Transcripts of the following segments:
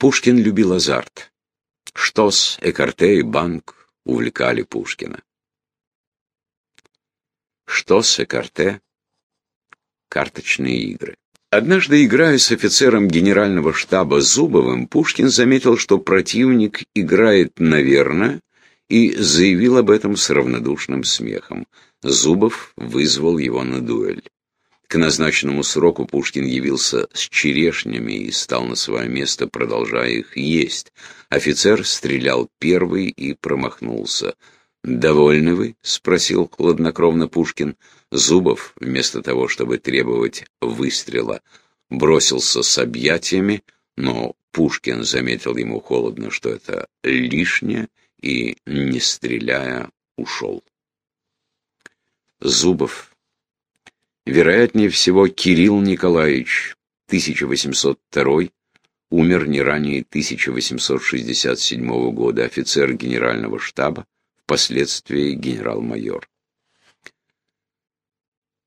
Пушкин любил азарт. Штос, Экарте и банк увлекали Пушкина. Штос, Экарте — карточные игры. Однажды, играя с офицером генерального штаба Зубовым, Пушкин заметил, что противник играет наверно, и заявил об этом с равнодушным смехом. Зубов вызвал его на дуэль. К назначенному сроку Пушкин явился с черешнями и стал на свое место, продолжая их есть. Офицер стрелял первый и промахнулся. «Довольны вы?» — спросил хладнокровно Пушкин. Зубов, вместо того, чтобы требовать выстрела, бросился с объятиями, но Пушкин заметил ему холодно, что это лишнее, и, не стреляя, ушел. Зубов Вероятнее всего, Кирилл Николаевич, 1802, умер не ранее 1867 года, офицер генерального штаба, впоследствии генерал-майор.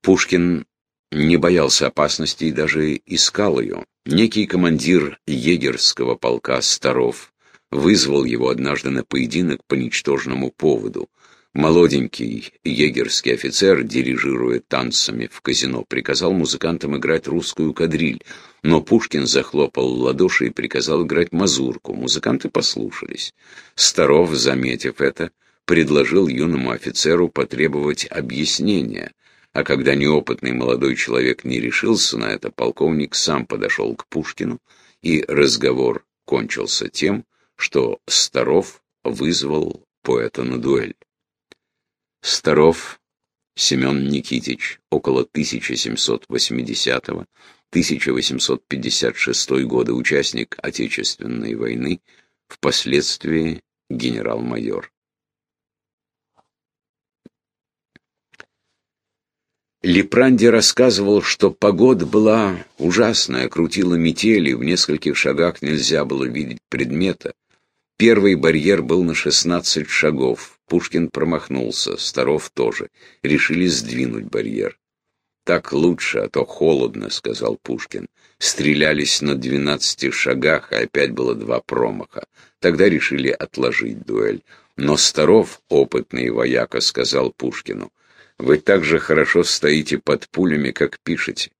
Пушкин не боялся опасности и даже искал ее. Некий командир егерского полка Старов вызвал его однажды на поединок по ничтожному поводу. Молоденький егерский офицер, дирижируя танцами в казино, приказал музыкантам играть русскую кадриль, но Пушкин захлопал в ладоши и приказал играть мазурку. Музыканты послушались. Старов, заметив это, предложил юному офицеру потребовать объяснения, а когда неопытный молодой человек не решился на это, полковник сам подошел к Пушкину, и разговор кончился тем, что Старов вызвал поэта на дуэль. Старов Семен Никитич, около 1780-1856 года, участник Отечественной войны, впоследствии генерал-майор. Лепранди рассказывал, что погода была ужасная, крутила метели, в нескольких шагах нельзя было видеть предмета. Первый барьер был на 16 шагов, Пушкин промахнулся, Старов тоже. Решили сдвинуть барьер. «Так лучше, а то холодно», — сказал Пушкин. Стрелялись на двенадцати шагах, а опять было два промаха. Тогда решили отложить дуэль. Но Старов, опытный вояка, сказал Пушкину, «Вы так же хорошо стоите под пулями, как пишете».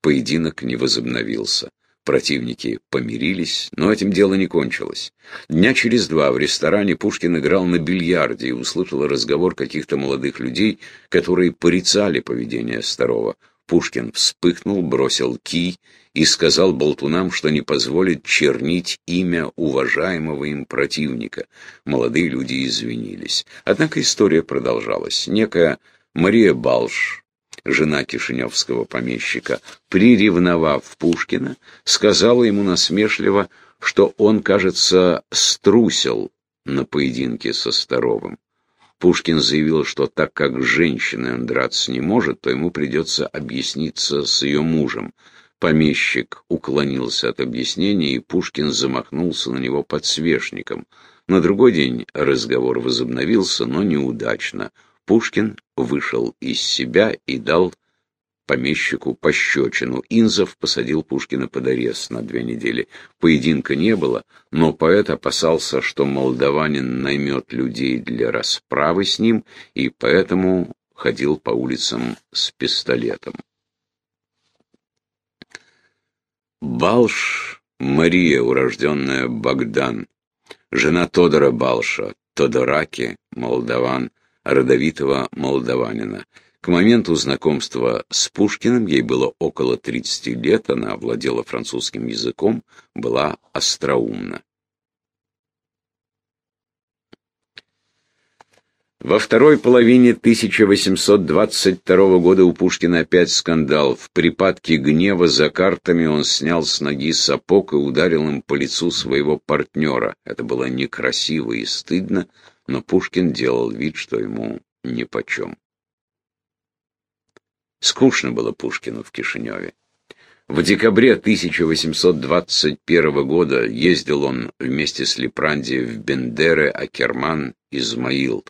Поединок не возобновился. Противники помирились, но этим дело не кончилось. Дня через два в ресторане Пушкин играл на бильярде и услышал разговор каких-то молодых людей, которые порицали поведение Старого. Пушкин вспыхнул, бросил кий и сказал болтунам, что не позволит чернить имя уважаемого им противника. Молодые люди извинились. Однако история продолжалась. Некая Мария Балш, жена кишиневского помещика, приревновав Пушкина, сказала ему насмешливо, что он, кажется, струсил на поединке со Старовым. Пушкин заявил, что так как женщина он драться не может, то ему придется объясниться с ее мужем. Помещик уклонился от объяснения, и Пушкин замахнулся на него подсвечником. На другой день разговор возобновился, но неудачно. Пушкин вышел из себя и дал помещику пощечину. Инзов посадил Пушкина под арест на две недели. Поединка не было, но поэт опасался, что молдаванин наймет людей для расправы с ним, и поэтому ходил по улицам с пистолетом. Балш Мария, урожденная Богдан, жена Тодора Балша, Тодораки, молдаван, родовитого молдаванина. К моменту знакомства с Пушкиным ей было около 30 лет, она владела французским языком, была остроумна. Во второй половине 1822 года у Пушкина опять скандал. В припадке гнева за картами он снял с ноги сапог и ударил им по лицу своего партнера. Это было некрасиво и стыдно, но Пушкин делал вид, что ему нипочем. Скучно было Пушкину в Кишиневе. В декабре 1821 года ездил он вместе с Лепранди в Бендеры, Акерман, Измаил.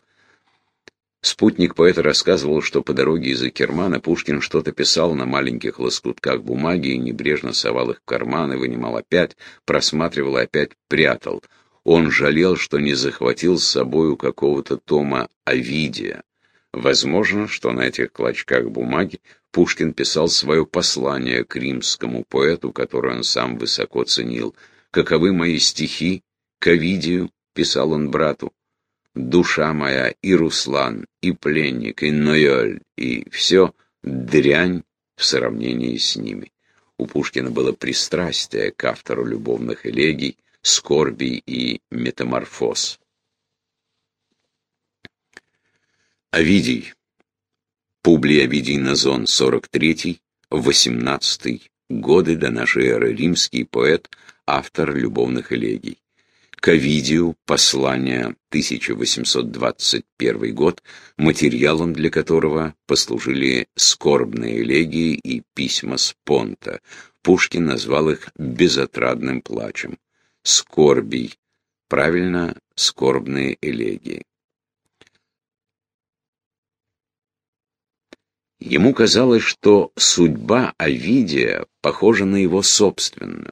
Спутник поэта рассказывал, что по дороге из Акермана Пушкин что-то писал на маленьких лоскутках бумаги и небрежно совал их в карманы, вынимал опять, просматривал и опять прятал. Он жалел, что не захватил с собою какого-то тома Овидия. Возможно, что на этих клочках бумаги Пушкин писал свое послание к римскому поэту, которое он сам высоко ценил. «Каковы мои стихи? К Овидию?» — писал он брату душа моя, и Руслан, и пленник, и Ноэль, и все дрянь в сравнении с ними. У Пушкина было пристрастие к автору любовных элегий, скорби и метаморфоз. Овидий. Публий Овидий Назон, 43-й, 18-й, годы до нашей эры, римский поэт, автор любовных элегий к Овидию послание 1821 год, материалом для которого послужили скорбные элегии и письма с Понта. Пушкин назвал их безотрадным плачем. Скорбий. Правильно, скорбные элегии. Ему казалось, что судьба Овидия похожа на его собственную.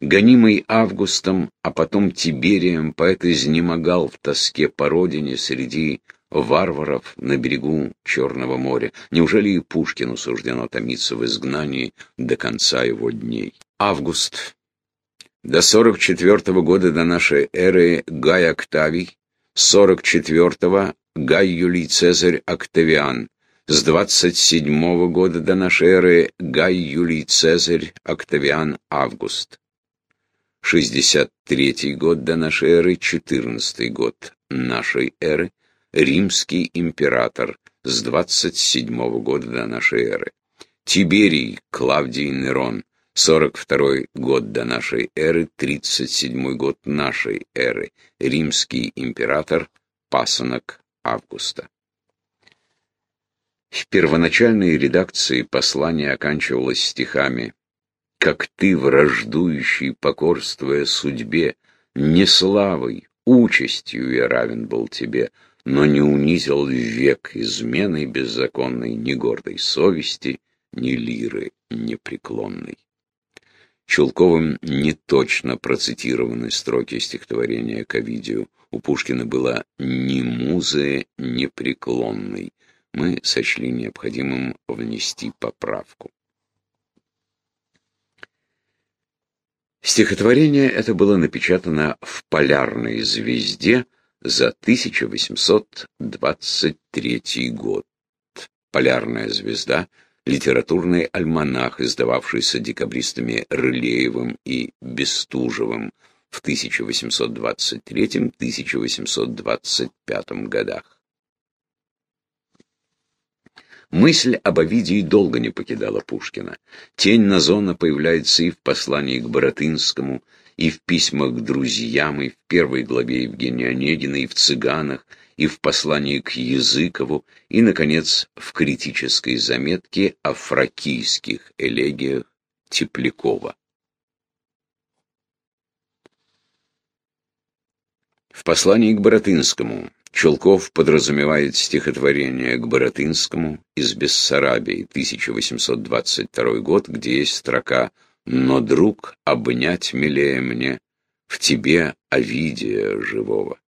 Гонимый Августом, а потом Тиберием, поэт изнемогал в тоске по родине среди варваров на берегу Черного моря. Неужели и Пушкину суждено томиться в изгнании до конца его дней? Август. До 44 -го года до нашей эры Гай Октавий, 44-го Гай Юлий Цезарь Октавиан, с 27 -го года до нашей эры Гай Юлий Цезарь Октавиан Август. 63 год до нашей эры, 14 год нашей эры, римский император с 27 года до нашей эры. Тиберий Клавдий Нерон, 42 год до нашей эры, 37 год нашей эры, римский император, пасынок Августа. В первоначальной редакции послание оканчивалось стихами как ты, враждующий, покорствуя судьбе, не славой, участью я равен был тебе, но не унизил век изменой беззаконной ни гордой совести, ни лиры непреклонной. Чулковым неточно процитированы строки стихотворения к Овидию. У Пушкина было «ни музы непреклонной». Мы сочли необходимым внести поправку. Стихотворение это было напечатано в «Полярной звезде» за 1823 год. «Полярная звезда» — литературный альманах, издававшийся декабристами Рылеевым и Бестужевым в 1823-1825 годах. Мысль об Овидии долго не покидала Пушкина. Тень Назона появляется и в послании к Боротынскому, и в письмах к друзьям, и в первой главе Евгения Онегина, и в «Цыганах», и в послании к Языкову, и, наконец, в критической заметке о фракийских элегиях Теплякова. В послании к Боротынскому Чулков подразумевает стихотворение к Боротынскому из Бессарабии, 1822 год, где есть строка «Но, друг, обнять милее мне, в тебе Овидия живого».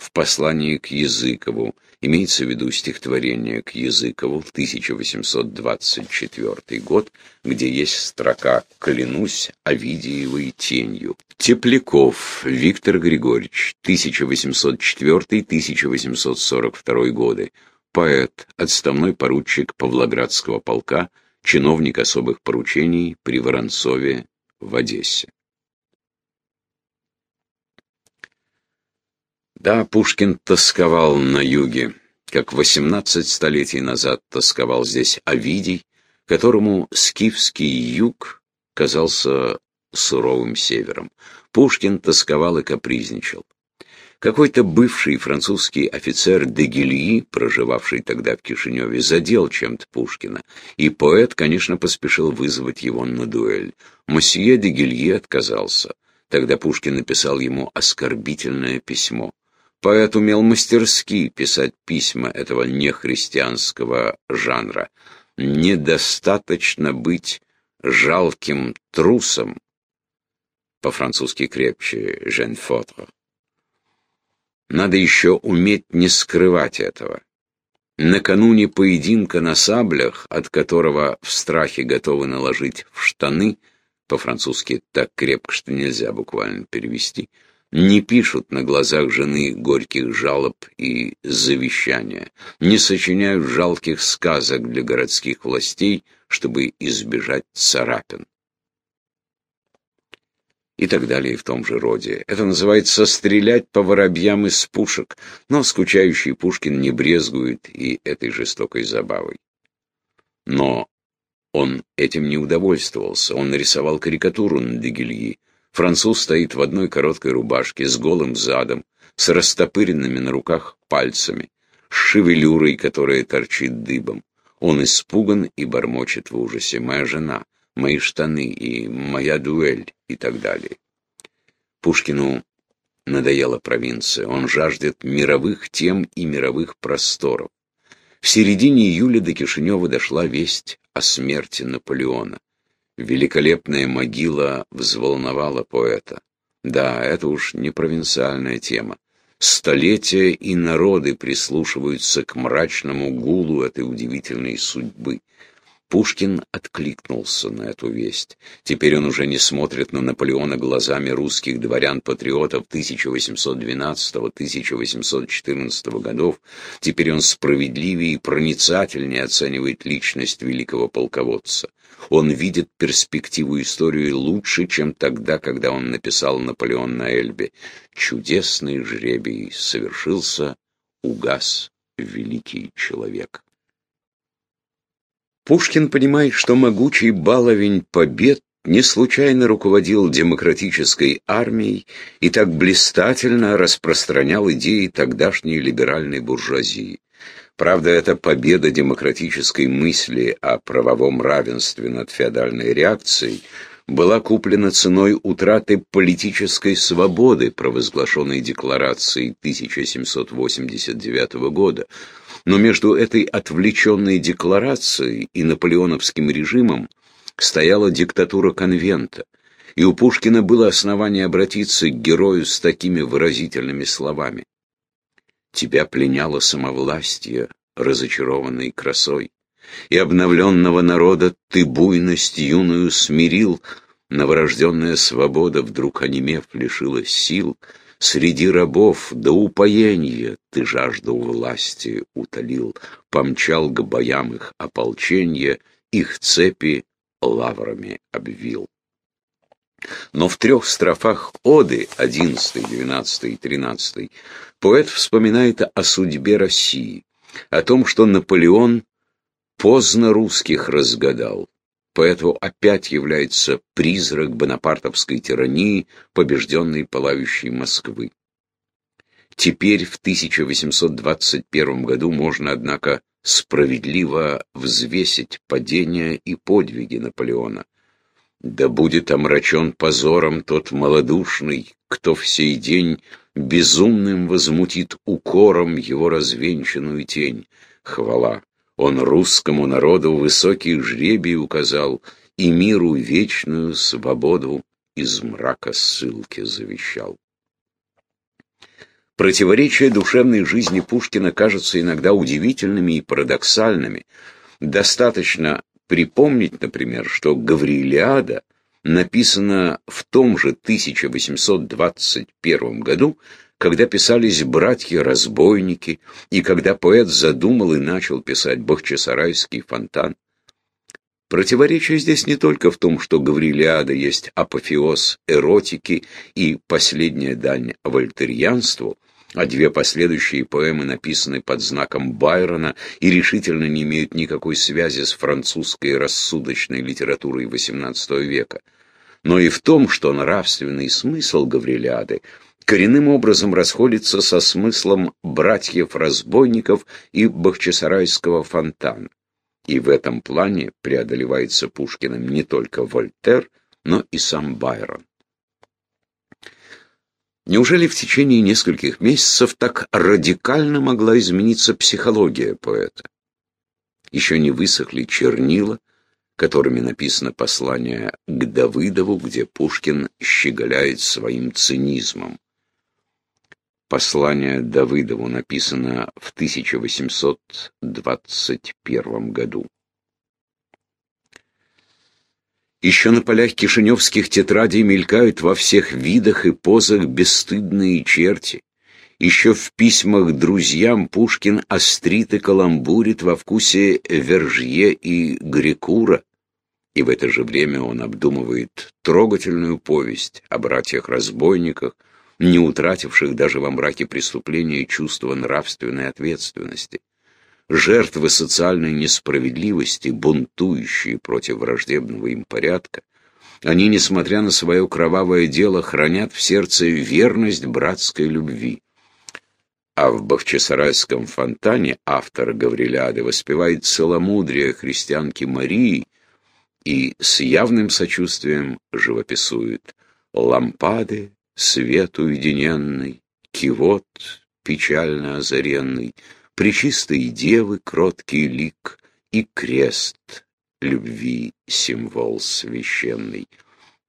В послании к Языкову имеется в виду стихотворение к Языкову в 1824 год, где есть строка «Клянусь Овидиевой тенью». Тепляков Виктор Григорьевич, 1804-1842 годы, поэт, отставной поручик Павлоградского полка, чиновник особых поручений при Воронцове в Одессе. Да, Пушкин тосковал на юге, как восемнадцать столетий назад тосковал здесь Овидий, которому скифский юг казался суровым севером. Пушкин тосковал и капризничал. Какой-то бывший французский офицер Дегильи, проживавший тогда в Кишиневе, задел чем-то Пушкина, и поэт, конечно, поспешил вызвать его на дуэль. Мосье Дегильи отказался. Тогда Пушкин написал ему оскорбительное письмо. Поэт умел мастерски писать письма этого нехристианского жанра. Недостаточно быть жалким трусом, по-французски крепче Жен Фотро. Надо еще уметь не скрывать этого. Накануне поединка на саблях, от которого в страхе готовы наложить в штаны, по-французски так крепко, что нельзя буквально перевести, не пишут на глазах жены горьких жалоб и завещания, не сочиняют жалких сказок для городских властей, чтобы избежать царапин и так далее в том же роде. Это называется «стрелять по воробьям из пушек», но скучающий Пушкин не брезгует и этой жестокой забавой. Но он этим не удовольствовался, он нарисовал карикатуру на Дегильи. Француз стоит в одной короткой рубашке с голым задом, с растопыренными на руках пальцами, с шевелюрой, которая торчит дыбом. Он испуган и бормочет в ужасе. «Моя жена, мои штаны и моя дуэль» и так далее. Пушкину надоела провинция, он жаждет мировых тем и мировых просторов. В середине июля до Кишинева дошла весть о смерти Наполеона. Великолепная могила взволновала поэта. Да, это уж не провинциальная тема. Столетия и народы прислушиваются к мрачному гулу этой удивительной судьбы. Пушкин откликнулся на эту весть. Теперь он уже не смотрит на Наполеона глазами русских дворян-патриотов 1812-1814 годов. Теперь он справедливее и проницательнее оценивает личность великого полководца. Он видит перспективу истории лучше, чем тогда, когда он написал «Наполеон на Эльбе». Чудесный жребий совершился, угас великий человек. Пушкин понимает, что могучий баловень побед не случайно руководил демократической армией и так блистательно распространял идеи тогдашней либеральной буржуазии. Правда, эта победа демократической мысли о правовом равенстве над феодальной реакцией была куплена ценой утраты политической свободы, провозглашенной декларацией 1789 года, но между этой отвлеченной декларацией и наполеоновским режимом стояла диктатура конвента, и у Пушкина было основание обратиться к герою с такими выразительными словами. «Тебя пленяло самовластие, разочарованной красой, и обновленного народа ты буйность юную смирил, новорожденная свобода, вдруг онемев, лишилась сил, Среди рабов до упоения ты жажду власти утолил, Помчал к боям их ополченье, Их цепи лаврами обвил. Но в трех строфах оды, 11, 12 и 13, поэт вспоминает о судьбе России, о том, что Наполеон поздно русских разгадал, Поэтому опять является призрак бонапартовской тирании, побежденной пылающей Москвы. Теперь, в 1821 году, можно, однако, справедливо взвесить падения и подвиги Наполеона. Да будет омрачен позором тот малодушный, кто в сей день безумным возмутит укором его развенчанную тень. Хвала он русскому народу высокий жребий указал и миру вечную свободу из мрака ссылки завещал. Противоречия душевной жизни Пушкина кажутся иногда удивительными и парадоксальными. Достаточно припомнить, например, что Гаврилиада написана в том же 1821 году, когда писались «Братья-разбойники» и когда поэт задумал и начал писать «Бахчисарайский фонтан». Противоречие здесь не только в том, что Гаврилиада есть апофеоз эротики и последняя дань вольтерьянству, а две последующие поэмы написаны под знаком Байрона и решительно не имеют никакой связи с французской рассудочной литературой XVIII века, но и в том, что нравственный смысл Гаврилиады – коренным образом расходится со смыслом братьев-разбойников и Бахчисарайского фонтана. И в этом плане преодолевается Пушкиным не только Вольтер, но и сам Байрон. Неужели в течение нескольких месяцев так радикально могла измениться психология поэта? Еще не высохли чернила, которыми написано послание к Давыдову, где Пушкин щеголяет своим цинизмом. Послание Давыдову написано в 1821 году. Еще на полях кишиневских тетрадей мелькают во всех видах и позах бесстыдные черти. Еще в письмах друзьям Пушкин острит и каламбурит во вкусе Вержье и Грикура, и в это же время он обдумывает трогательную повесть о братьях-разбойниках, не утративших даже во мраке преступления чувства нравственной ответственности жертвы социальной несправедливости, бунтующие против враждебного им порядка, они, несмотря на свое кровавое дело, хранят в сердце верность братской любви. А в Бахчисарайском фонтане автор Гавриляды воспевает целомудрие христианки Марии и с явным сочувствием живописует лампады, свет уединенный, кивот печально озаренный, Пречистой девы кроткий лик и крест любви символ священный.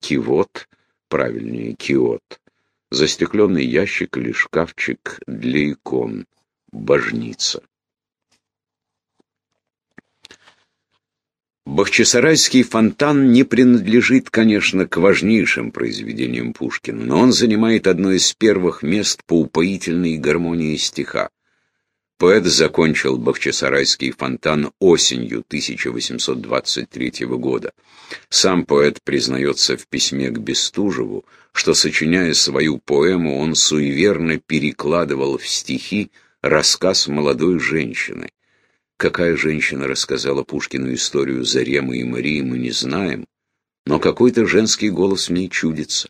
Кивот, правильнее киот, застекленный ящик или шкафчик для икон, божница. Бахчисарайский фонтан не принадлежит, конечно, к важнейшим произведениям Пушкина, но он занимает одно из первых мест по упоительной гармонии стиха. Поэт закончил Бахчисарайский фонтан осенью 1823 года. Сам поэт признается в письме к Бестужеву, что, сочиняя свою поэму, он суеверно перекладывал в стихи рассказ молодой женщины. Какая женщина рассказала Пушкину историю Заремы и Марии, мы не знаем, но какой-то женский голос в ней чудится.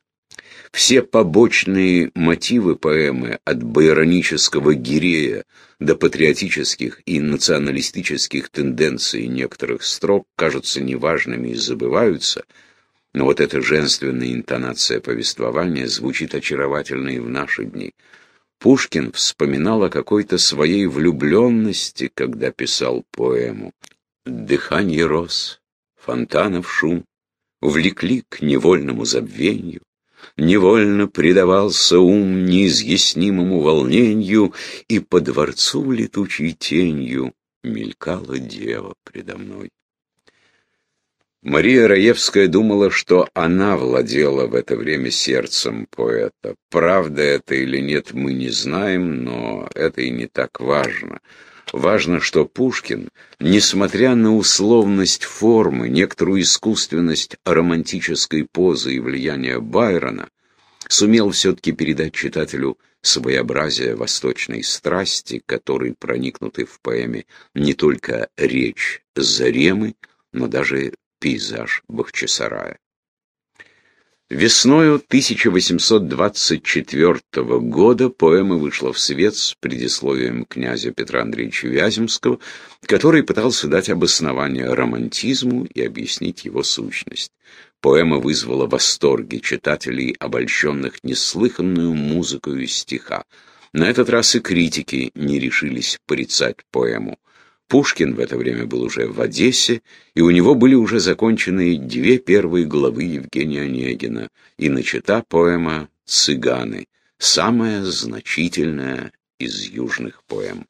Все побочные мотивы поэмы, от байронического гирея до патриотических и националистических тенденций некоторых строк, кажутся неважными и забываются, но вот эта женственная интонация повествования звучит очаровательно и в наши дни. Пушкин вспоминал о какой-то своей влюбленности, когда писал поэму. Дыхание роз, фонтанов шум увлекли к невольному забвению, Невольно предавался ум неизъяснимому волнению, И по дворцу летучей тенью мелькала дева предо мной. Мария Раевская думала, что она владела в это время сердцем поэта. Правда это или нет, мы не знаем, но это и не так важно. Важно, что Пушкин, несмотря на условность формы, некоторую искусственность романтической позы и влияние Байрона, сумел все-таки передать читателю своеобразие восточной страсти, которой проникнуты в поэме не только речь Заремы, но даже пейзаж Бахчисарая. Весною 1824 года поэма вышла в свет с предисловием князя Петра Андреевича Вяземского, который пытался дать обоснование романтизму и объяснить его сущность. Поэма вызвала восторги читателей, обольщенных неслыханную музыкою стиха. На этот раз и критики не решились порицать поэму. Пушкин в это время был уже в Одессе, и у него были уже закончены две первые главы Евгения Онегина и начата поэма «Цыганы», самая значительная из южных поэм.